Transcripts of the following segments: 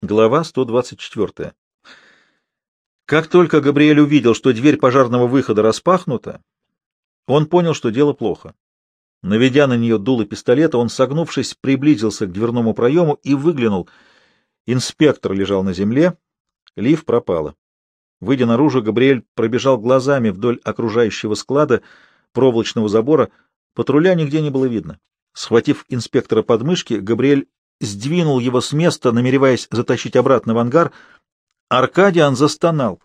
Глава 124. Как только Габриэль увидел, что дверь пожарного выхода распахнута, он понял, что дело плохо. Наведя на нее дуло пистолета, он, согнувшись, приблизился к дверному проему и выглянул. Инспектор лежал на земле, Лив пропала. Выйдя наружу, Габриэль пробежал глазами вдоль окружающего склада проволочного забора. Патруля нигде не было видно. Схватив инспектора под мышки, Габриэль сдвинул его с места, намереваясь затащить обратно в ангар. Аркадиан застонал.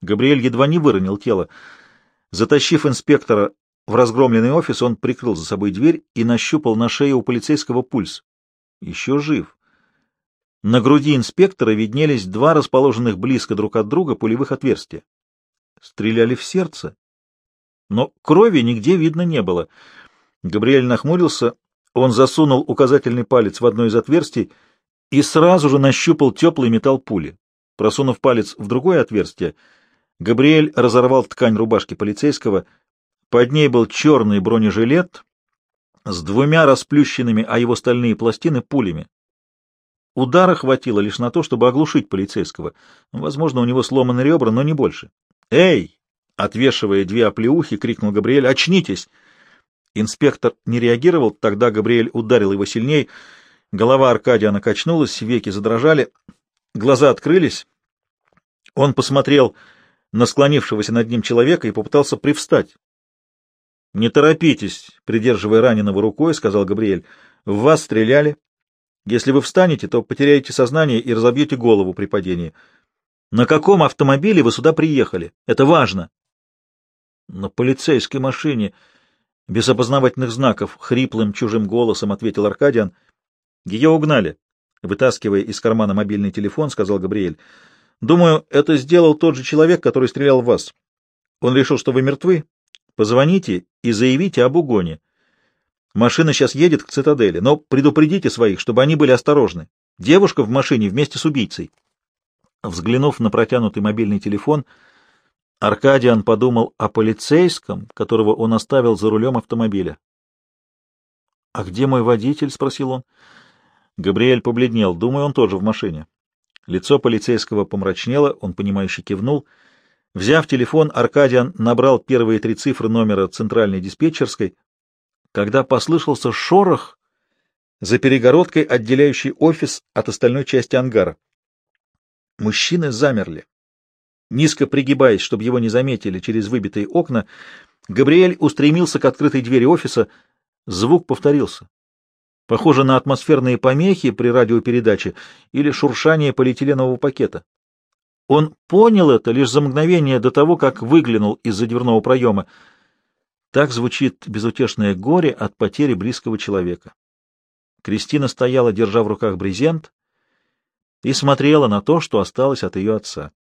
Габриэль едва не выронил тело. Затащив инспектора в разгромленный офис, он прикрыл за собой дверь и нащупал на шее у полицейского пульс. Еще жив. На груди инспектора виднелись два расположенных близко друг от друга пулевых отверстия. Стреляли в сердце. Но крови нигде видно не было. Габриэль нахмурился он засунул указательный палец в одно из отверстий и сразу же нащупал теплый металл пули. Просунув палец в другое отверстие, Габриэль разорвал ткань рубашки полицейского. Под ней был черный бронежилет с двумя расплющенными, а его стальные пластины пулями. Удара хватило лишь на то, чтобы оглушить полицейского. Возможно, у него сломаны ребра, но не больше. «Эй!» — отвешивая две оплеухи, крикнул Габриэль. «Очнитесь!» Инспектор не реагировал, тогда Габриэль ударил его сильней. Голова Аркадия качнулась, веки задрожали, глаза открылись. Он посмотрел на склонившегося над ним человека и попытался привстать. — Не торопитесь, — придерживая раненого рукой, — сказал Габриэль. — В вас стреляли. Если вы встанете, то потеряете сознание и разобьете голову при падении. На каком автомобиле вы сюда приехали? Это важно. — На полицейской машине. Без опознавательных знаков, хриплым чужим голосом ответил Аркадиан. Ее угнали. Вытаскивая из кармана мобильный телефон, сказал Габриэль. Думаю, это сделал тот же человек, который стрелял в вас. Он решил, что вы мертвы. Позвоните и заявите об угоне. Машина сейчас едет к цитадели, но предупредите своих, чтобы они были осторожны. Девушка в машине вместе с убийцей. Взглянув на протянутый мобильный телефон, Аркадиан подумал о полицейском, которого он оставил за рулем автомобиля. — А где мой водитель? — спросил он. Габриэль побледнел. Думаю, он тоже в машине. Лицо полицейского помрачнело, он, понимающе кивнул. Взяв телефон, Аркадиан набрал первые три цифры номера центральной диспетчерской. Когда послышался шорох за перегородкой, отделяющей офис от остальной части ангара. Мужчины замерли. Низко пригибаясь, чтобы его не заметили через выбитые окна, Габриэль устремился к открытой двери офиса. Звук повторился. Похоже на атмосферные помехи при радиопередаче или шуршание полиэтиленового пакета. Он понял это лишь за мгновение до того, как выглянул из-за дверного проема. Так звучит безутешное горе от потери близкого человека. Кристина стояла, держа в руках брезент, и смотрела на то, что осталось от ее отца.